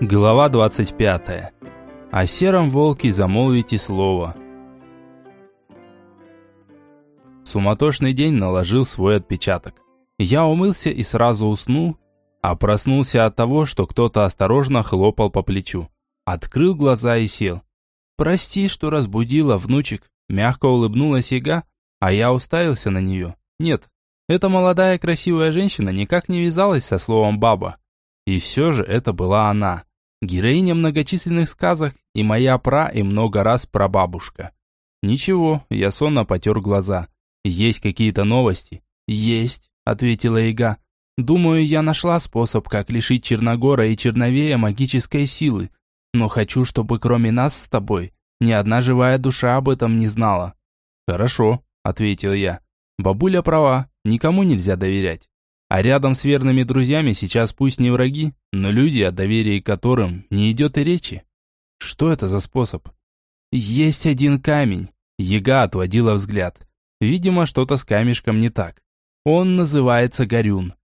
Глава 25. О сером волке замолвите слово. Суматошный день наложил свой отпечаток. Я умылся и сразу уснул, а проснулся от того, что кто-то осторожно хлопал по плечу. Открыл глаза и сел. «Прости, что разбудила, внучек», – мягко улыбнулась яга, а я уставился на нее. Нет, эта молодая красивая женщина никак не вязалась со словом «баба». И все же это была она. Героиня многочисленных сказок и моя пра и много раз прабабушка. Ничего, я сонно потер глаза. Есть какие-то новости? Есть, ответила Ига. Думаю, я нашла способ, как лишить Черногора и Черновея магической силы. Но хочу, чтобы кроме нас с тобой ни одна живая душа об этом не знала. Хорошо, ответил я. Бабуля права, никому нельзя доверять. А рядом с верными друзьями сейчас пусть не враги, но люди, о доверии которым не идет и речи. Что это за способ? Есть один камень. Ега отводила взгляд. Видимо, что-то с камешком не так. Он называется Горюн.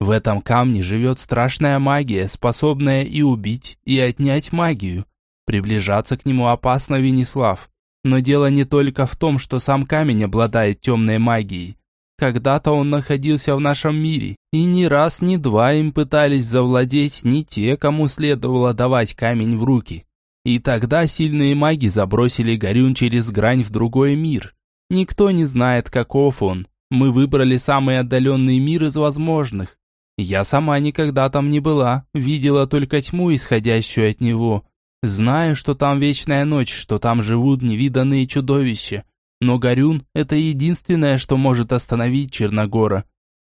В этом камне живет страшная магия, способная и убить, и отнять магию. Приближаться к нему опасно, Венеслав. Но дело не только в том, что сам камень обладает темной магией. Когда-то он находился в нашем мире, и ни раз, ни два им пытались завладеть не те, кому следовало давать камень в руки. И тогда сильные маги забросили Горюн через грань в другой мир. Никто не знает, каков он. Мы выбрали самый отдаленный мир из возможных. Я сама никогда там не была, видела только тьму, исходящую от него. Знаю, что там вечная ночь, что там живут невиданные чудовища. Но Горюн – это единственное, что может остановить Черногора.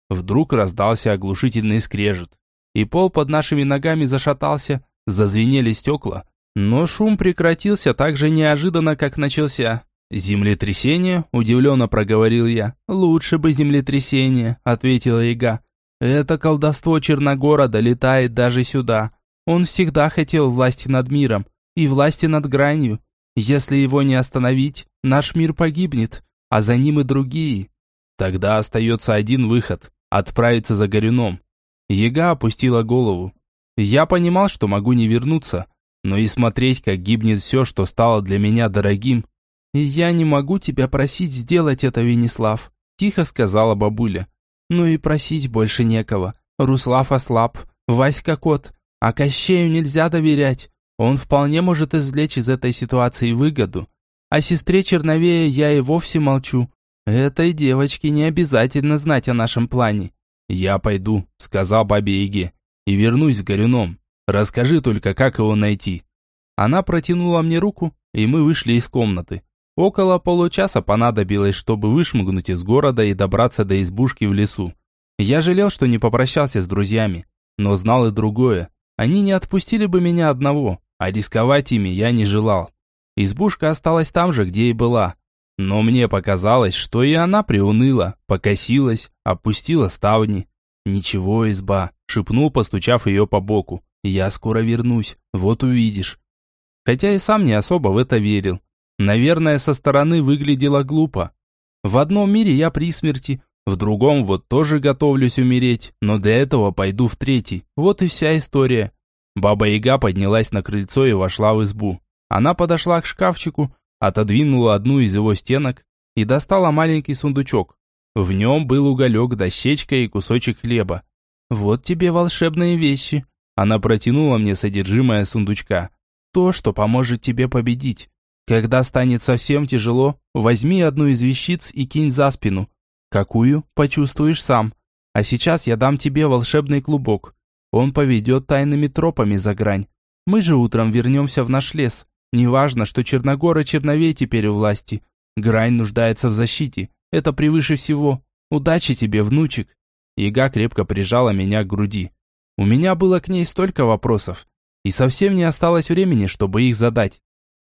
Вдруг раздался оглушительный скрежет. И пол под нашими ногами зашатался, зазвенели стекла. Но шум прекратился так же неожиданно, как начался. «Землетрясение?» – удивленно проговорил я. «Лучше бы землетрясение», – ответила Ига. «Это колдовство Черногора долетает даже сюда. Он всегда хотел власти над миром и власти над гранью. Если его не остановить, наш мир погибнет, а за ним и другие. Тогда остается один выход – отправиться за Горюном. Ега опустила голову. Я понимал, что могу не вернуться, но и смотреть, как гибнет все, что стало для меня дорогим. «И я не могу тебя просить сделать это, Венеслав», – тихо сказала бабуля. «Ну и просить больше некого. Руслав ослаб, Васька кот, а Кощею нельзя доверять. Он вполне может извлечь из этой ситуации выгоду. О сестре Черновея я и вовсе молчу. Этой девочке не обязательно знать о нашем плане. «Я пойду», — сказал бабе Иге, — «и вернусь с Горюном. Расскажи только, как его найти». Она протянула мне руку, и мы вышли из комнаты. Около получаса понадобилось, чтобы вышмыгнуть из города и добраться до избушки в лесу. Я жалел, что не попрощался с друзьями, но знал и другое. Они не отпустили бы меня одного, а рисковать ими я не желал. Избушка осталась там же, где и была. Но мне показалось, что и она приуныла, покосилась, опустила ставни. «Ничего, изба», — шепнул, постучав ее по боку. «Я скоро вернусь, вот увидишь». Хотя и сам не особо в это верил. Наверное, со стороны выглядело глупо. В одном мире я при смерти, в другом вот тоже готовлюсь умереть, но для этого пойду в третий. Вот и вся история. Баба-яга поднялась на крыльцо и вошла в избу. Она подошла к шкафчику, отодвинула одну из его стенок и достала маленький сундучок. В нем был уголек, дощечка и кусочек хлеба. «Вот тебе волшебные вещи». Она протянула мне содержимое сундучка. «То, что поможет тебе победить. Когда станет совсем тяжело, возьми одну из вещиц и кинь за спину. Какую, почувствуешь сам. А сейчас я дам тебе волшебный клубок. Он поведет тайными тропами за грань. Мы же утром вернемся в наш лес. Неважно, что Черногор и Черновей теперь у власти. Грань нуждается в защите. Это превыше всего. Удачи тебе, внучек. Яга крепко прижала меня к груди. У меня было к ней столько вопросов. И совсем не осталось времени, чтобы их задать.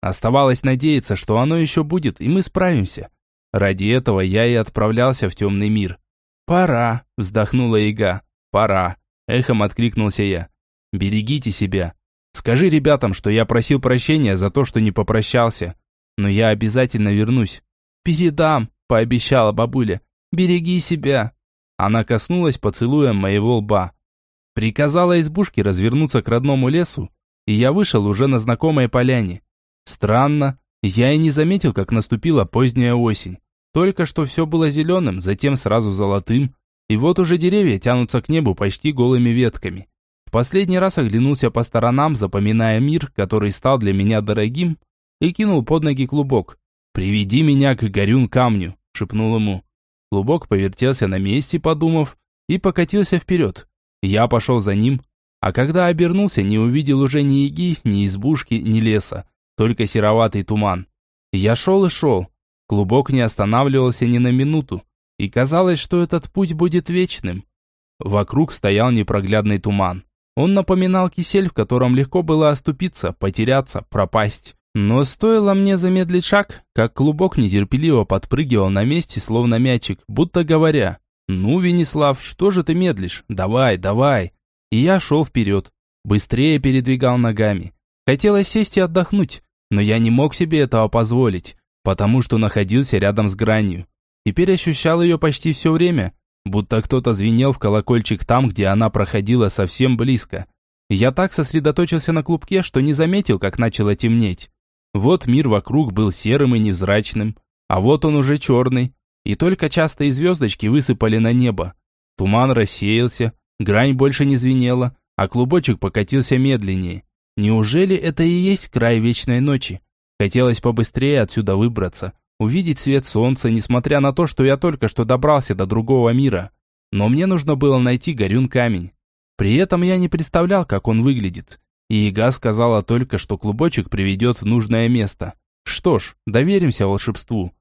Оставалось надеяться, что оно еще будет, и мы справимся. Ради этого я и отправлялся в темный мир. «Пора», — вздохнула Яга. «Пора». Эхом откликнулся я. «Берегите себя. Скажи ребятам, что я просил прощения за то, что не попрощался. Но я обязательно вернусь». «Передам», — пообещала бабуля. «Береги себя». Она коснулась поцелуем моего лба. Приказала избушке развернуться к родному лесу, и я вышел уже на знакомой поляне. Странно, я и не заметил, как наступила поздняя осень. Только что все было зеленым, затем сразу золотым, и вот уже деревья тянутся к небу почти голыми ветками. В последний раз оглянулся по сторонам, запоминая мир, который стал для меня дорогим, и кинул под ноги клубок. «Приведи меня к горюн камню», — шепнул ему. Клубок повертелся на месте, подумав, и покатился вперед. Я пошел за ним, а когда обернулся, не увидел уже ни яги, ни избушки, ни леса, только сероватый туман. Я шел и шел. Клубок не останавливался ни на минуту, и казалось, что этот путь будет вечным. Вокруг стоял непроглядный туман. Он напоминал кисель, в котором легко было оступиться, потеряться, пропасть. Но стоило мне замедлить шаг, как клубок нетерпеливо подпрыгивал на месте, словно мячик, будто говоря, «Ну, Венеслав, что же ты медлишь? Давай, давай!» И я шел вперед, быстрее передвигал ногами. Хотелось сесть и отдохнуть, но я не мог себе этого позволить, потому что находился рядом с гранью. Теперь ощущал ее почти все время, будто кто-то звенел в колокольчик там, где она проходила совсем близко. Я так сосредоточился на клубке, что не заметил, как начало темнеть. Вот мир вокруг был серым и невзрачным, а вот он уже черный, и только частые звездочки высыпали на небо. Туман рассеялся, грань больше не звенела, а клубочек покатился медленнее. Неужели это и есть край вечной ночи? Хотелось побыстрее отсюда выбраться, увидеть свет солнца, несмотря на то, что я только что добрался до другого мира. Но мне нужно было найти горюн камень. При этом я не представлял, как он выглядит. И Ига сказала только, что клубочек приведет в нужное место. Что ж, доверимся волшебству.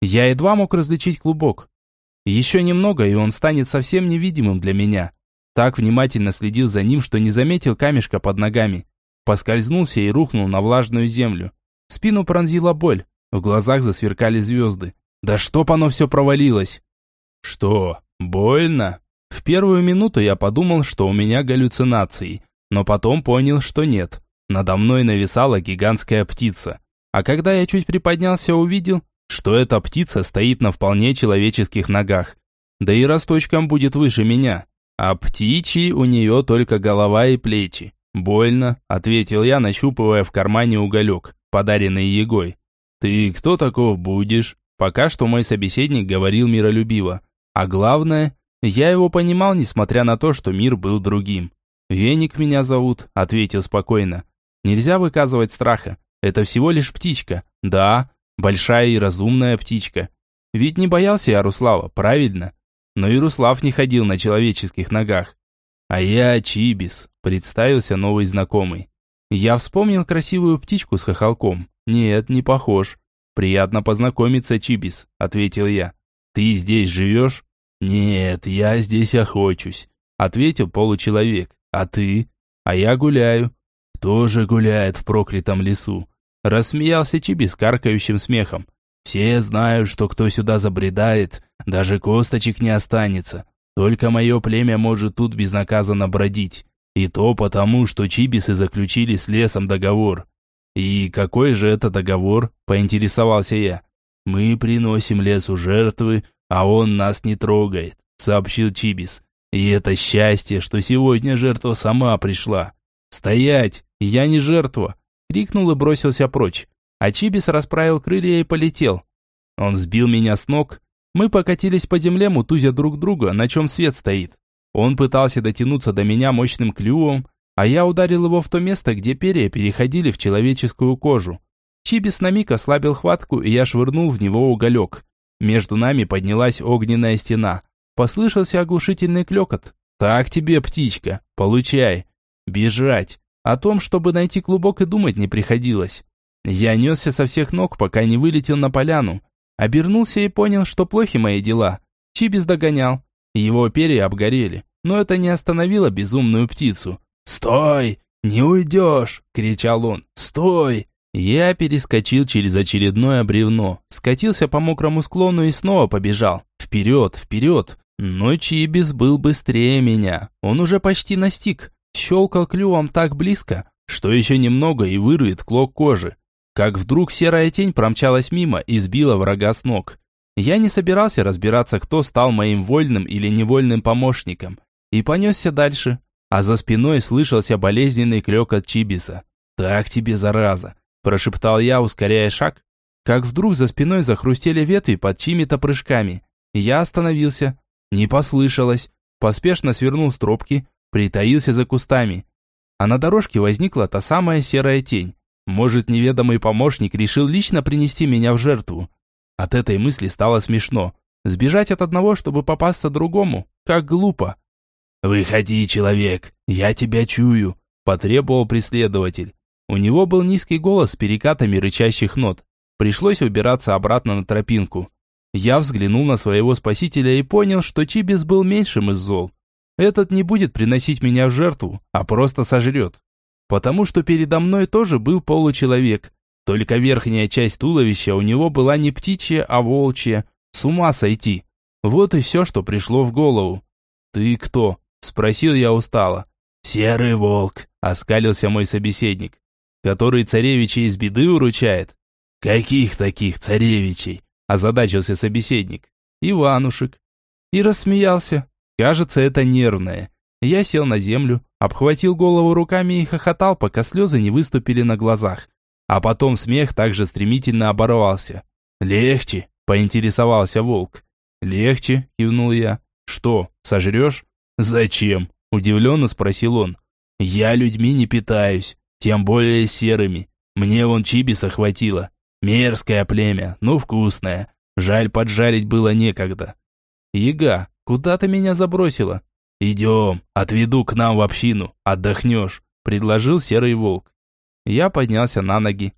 Я едва мог различить клубок. Еще немного, и он станет совсем невидимым для меня. Так внимательно следил за ним, что не заметил камешка под ногами. Поскользнулся и рухнул на влажную землю. Спину пронзила боль, в глазах засверкали звезды. Да чтоб оно все провалилось! Что, больно? В первую минуту я подумал, что у меня галлюцинации, но потом понял, что нет. Надо мной нависала гигантская птица. А когда я чуть приподнялся, увидел, что эта птица стоит на вполне человеческих ногах. Да и росточком будет выше меня. А птичьи у нее только голова и плечи. «Больно», — ответил я, нащупывая в кармане уголек, подаренный Егой. «Ты кто таков будешь?» Пока что мой собеседник говорил миролюбиво. А главное, я его понимал, несмотря на то, что мир был другим. «Веник меня зовут», — ответил спокойно. «Нельзя выказывать страха. Это всего лишь птичка. Да, большая и разумная птичка. Ведь не боялся я Руслава, правильно? Но и Руслав не ходил на человеческих ногах. А я Чибис», — представился новый знакомый. Я вспомнил красивую птичку с хохолком. Нет, не похож. «Приятно познакомиться, Чибис», — ответил я. «Ты здесь живешь?» «Нет, я здесь охочусь», — ответил получеловек. А ты? А я гуляю. Тоже гуляет в проклятом лесу. Рассмеялся Чиби с каркающим смехом. Все знают, что кто сюда забредает, даже косточек не останется. Только мое племя может тут безнаказанно бродить. И то потому, что чибисы заключили с лесом договор. И какой же это договор? Поинтересовался я. Мы приносим лесу жертвы, а он нас не трогает, сообщил Чибис. И это счастье, что сегодня жертва сама пришла. «Стоять! Я не жертва!» Крикнул и бросился прочь. А Чибис расправил крылья и полетел. Он сбил меня с ног. Мы покатились по земле, мутузя друг друга, на чем свет стоит. Он пытался дотянуться до меня мощным клювом, а я ударил его в то место, где перья переходили в человеческую кожу. Чибис на миг ослабил хватку, и я швырнул в него уголек. Между нами поднялась огненная стена. Послышался оглушительный клекот. «Так тебе, птичка, получай!» «Бежать!» О том, чтобы найти клубок и думать не приходилось. Я несся со всех ног, пока не вылетел на поляну. Обернулся и понял, что плохи мои дела. Чибис догонял. Его перья обгорели, но это не остановило безумную птицу. «Стой! Не уйдешь!» – кричал он. «Стой!» Я перескочил через очередное бревно, скатился по мокрому склону и снова побежал. Вперед, вперед! Но Чибис был быстрее меня. Он уже почти настиг. Щелкал клювом так близко, что еще немного и вырвет клок кожи. Как вдруг серая тень промчалась мимо и сбила врага с ног. Я не собирался разбираться, кто стал моим вольным или невольным помощником. И понесся дальше. А за спиной слышался болезненный клек от Чибиса. «Так тебе, зараза!» – прошептал я, ускоряя шаг, как вдруг за спиной захрустели ветви под чьими-то прыжками. Я остановился. Не послышалось. Поспешно свернул с тропки, притаился за кустами. А на дорожке возникла та самая серая тень. Может, неведомый помощник решил лично принести меня в жертву. От этой мысли стало смешно. Сбежать от одного, чтобы попасться другому, как глупо. «Выходи, человек, я тебя чую», – потребовал преследователь. У него был низкий голос с перекатами рычащих нот. Пришлось убираться обратно на тропинку. Я взглянул на своего спасителя и понял, что Чибис был меньшим из зол. Этот не будет приносить меня в жертву, а просто сожрет. Потому что передо мной тоже был получеловек. Только верхняя часть туловища у него была не птичья, а волчья. С ума сойти. Вот и все, что пришло в голову. «Ты кто?» – спросил я устало. «Серый волк», – оскалился мой собеседник который царевичей из беды уручает. Каких таких царевичей? Озадачился собеседник. Иванушек. И рассмеялся. Кажется, это нервное. Я сел на землю, обхватил голову руками и хохотал, пока слезы не выступили на глазах. А потом смех также стремительно оборвался. «Легче?» – поинтересовался волк. «Легче?» – кивнул я. «Что, сожрешь?» «Зачем?» – удивленно спросил он. «Я людьми не питаюсь. Тем более серыми. Мне вон чибиса хватило. Мерзкое племя, но вкусное. Жаль, поджарить было некогда. Яга, куда ты меня забросила? Идем, отведу к нам в общину, отдохнешь, предложил серый волк. Я поднялся на ноги.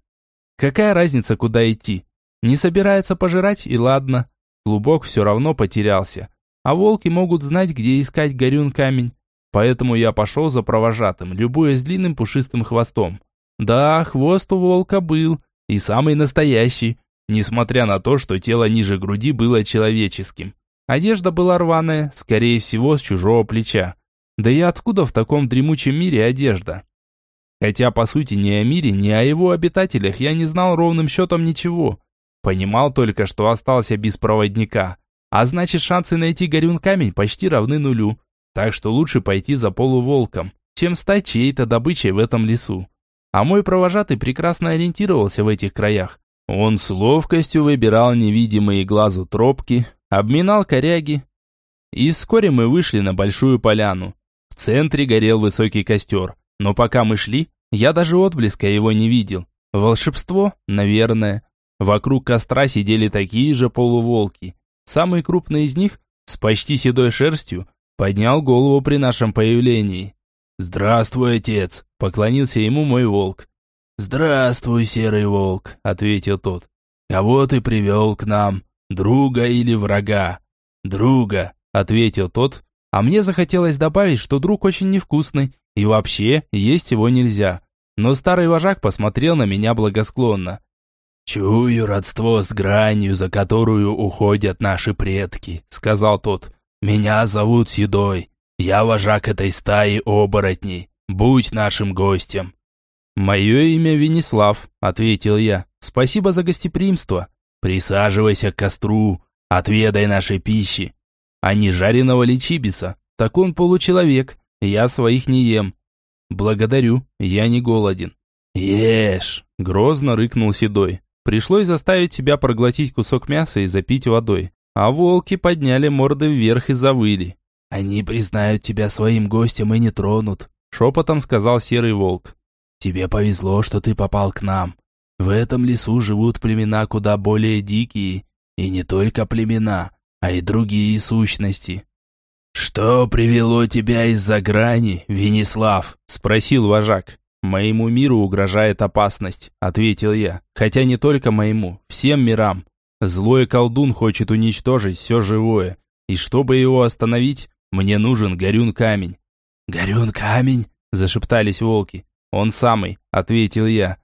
Какая разница, куда идти? Не собирается пожирать, и ладно. Клубок все равно потерялся. А волки могут знать, где искать горюн камень. Поэтому я пошел за провожатым, любуясь длинным пушистым хвостом. Да, хвост у волка был, и самый настоящий, несмотря на то, что тело ниже груди было человеческим. Одежда была рваная, скорее всего, с чужого плеча. Да и откуда в таком дремучем мире одежда? Хотя, по сути, ни о мире, ни о его обитателях я не знал ровным счетом ничего. Понимал только, что остался без проводника. А значит, шансы найти горюн камень почти равны нулю. Так что лучше пойти за полуволком, чем стать чьей-то добычей в этом лесу. А мой провожатый прекрасно ориентировался в этих краях. Он с ловкостью выбирал невидимые глазу тропки, обминал коряги. И вскоре мы вышли на большую поляну. В центре горел высокий костер, но пока мы шли, я даже отблеска его не видел. Волшебство, наверное. Вокруг костра сидели такие же полуволки. Самый крупный из них, с почти седой шерстью, поднял голову при нашем появлении. «Здравствуй, отец!» – поклонился ему мой волк. «Здравствуй, серый волк!» – ответил тот. «Кого ты привел к нам? Друга или врага?» «Друга!» – ответил тот, а мне захотелось добавить, что друг очень невкусный, и вообще есть его нельзя. Но старый вожак посмотрел на меня благосклонно. «Чую родство с гранью, за которую уходят наши предки», — сказал тот. «Меня зовут Седой. Я вожак этой стаи оборотней. Будь нашим гостем». «Мое имя Венеслав», — ответил я. «Спасибо за гостеприимство. Присаживайся к костру, отведай нашей пищи. А не жареного ли чибиса? Так он получеловек, я своих не ем». «Благодарю, я не голоден». «Ешь!» — грозно рыкнул Седой. Пришлось заставить себя проглотить кусок мяса и запить водой а волки подняли морды вверх и завыли. «Они признают тебя своим гостем и не тронут», — шепотом сказал серый волк. «Тебе повезло, что ты попал к нам. В этом лесу живут племена куда более дикие, и не только племена, а и другие сущности». «Что привело тебя из-за грани, Венеслав?» — спросил вожак. «Моему миру угрожает опасность», — ответил я. «Хотя не только моему, всем мирам. Злой колдун хочет уничтожить все живое. И чтобы его остановить, мне нужен горюн камень. «Горюн камень?» – зашептались волки. «Он самый», – ответил я.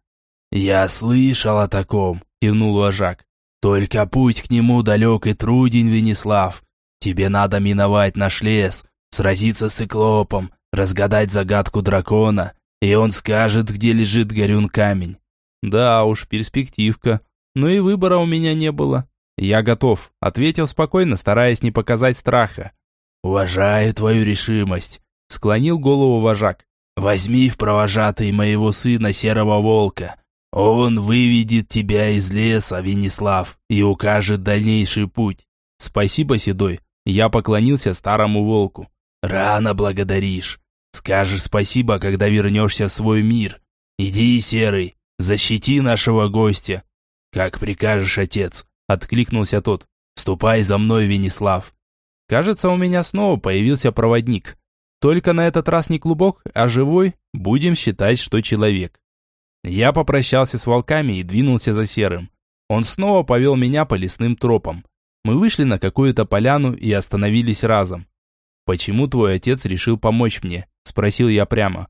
«Я слышал о таком», – кивнул вожак. «Только путь к нему далек и труден, Венеслав. Тебе надо миновать наш лес, сразиться с циклопом, разгадать загадку дракона, и он скажет, где лежит горюн камень». «Да уж, перспективка», но и выбора у меня не было. Я готов, ответил спокойно, стараясь не показать страха. Уважаю твою решимость, склонил голову вожак. возьми в провожатый моего сына Серого Волка. Он выведет тебя из леса, Венеслав, и укажет дальнейший путь. Спасибо, Седой. Я поклонился старому волку. Рано благодаришь. Скажешь спасибо, когда вернешься в свой мир. Иди, Серый, защити нашего гостя. Как прикажешь, отец, откликнулся тот. Ступай за мной, Венеслав. Кажется, у меня снова появился проводник. Только на этот раз не клубок, а живой, будем считать, что человек. Я попрощался с волками и двинулся за серым. Он снова повел меня по лесным тропам. Мы вышли на какую-то поляну и остановились разом. «Почему твой отец решил помочь мне?» – спросил я прямо.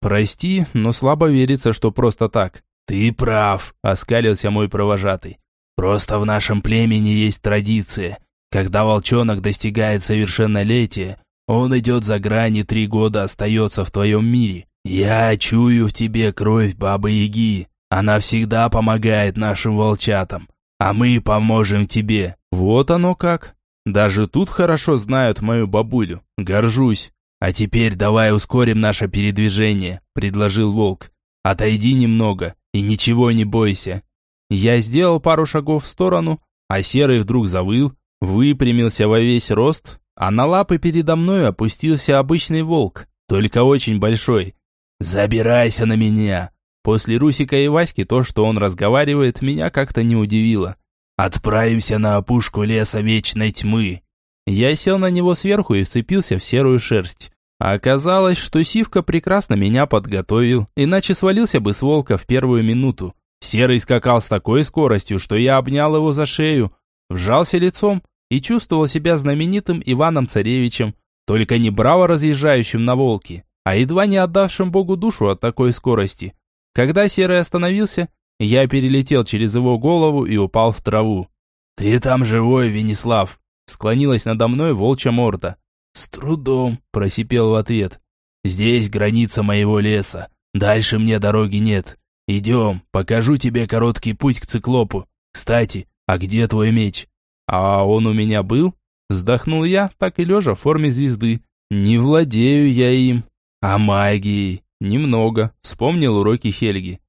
«Прости, но слабо верится, что просто так». «Ты прав», – оскалился мой провожатый. «Просто в нашем племени есть традиция. Когда волчонок достигает совершеннолетия, он идет за грани три года остается в твоем мире. Я чую в тебе кровь Бабы-Яги. Она всегда помогает нашим волчатам. А мы поможем тебе. Вот оно как. Даже тут хорошо знают мою бабулю. Горжусь. А теперь давай ускорим наше передвижение, предложил волк. Отойди немного и ничего не бойся. Я сделал пару шагов в сторону, а серый вдруг завыл, выпрямился во весь рост, а на лапы передо мной опустился обычный волк, только очень большой. «Забирайся на меня!» После Русика и Васьки то, что он разговаривает, меня как-то не удивило. «Отправимся на опушку леса вечной тьмы!» Я сел на него сверху и вцепился в серую шерсть. Оказалось, что Сивка прекрасно меня подготовил, иначе свалился бы с волка в первую минуту. Серый скакал с такой скоростью, что я обнял его за шею, вжался лицом и чувствовал себя знаменитым Иваном-царевичем, только не браво разъезжающим на волке, а едва не отдавшим Богу душу от такой скорости. Когда Серый остановился, я перелетел через его голову и упал в траву. «Ты там живой, Венеслав!» Склонилась надо мной волчья морда. «С трудом», – просипел в ответ. «Здесь граница моего леса. Дальше мне дороги нет. Идем, покажу тебе короткий путь к циклопу. Кстати, а где твой меч?» «А он у меня был?» Вздохнул я, так и лежа в форме звезды. «Не владею я им». «А магией?» «Немного», вспомнил уроки Хельги.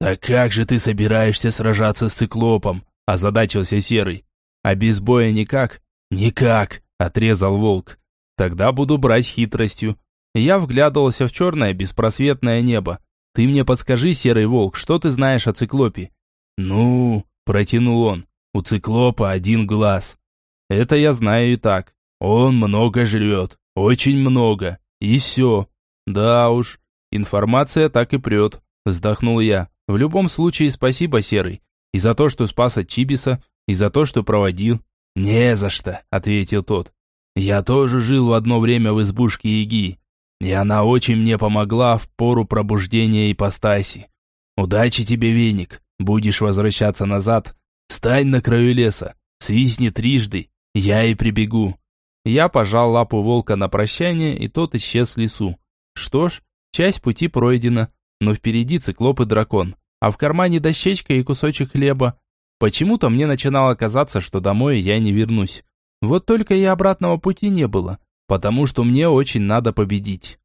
«Так как же ты собираешься сражаться с циклопом?» озадачился Серый. «А без боя никак?» «Никак», отрезал волк. «Тогда буду брать хитростью». Я вглядывался в черное беспросветное небо. «Ты мне подскажи, Серый волк, что ты знаешь о циклопе?» «Ну...» – протянул он. У циклопа один глаз. Это я знаю и так. Он много жрет, очень много. И все. Да уж, информация так и прет. Вздохнул я. В любом случае спасибо, Серый. И за то, что спас от Чибиса, и за то, что проводил. Не за что, ответил тот. Я тоже жил в одно время в избушке Иги. И она очень мне помогла в пору пробуждения ипостаси. Удачи тебе, веник. Будешь возвращаться назад, Стань на краю леса, свистни трижды, я и прибегу». Я пожал лапу волка на прощание, и тот исчез в лесу. Что ж, часть пути пройдена, но впереди циклоп и дракон, а в кармане дощечка и кусочек хлеба. Почему-то мне начинало казаться, что домой я не вернусь. Вот только и обратного пути не было, потому что мне очень надо победить.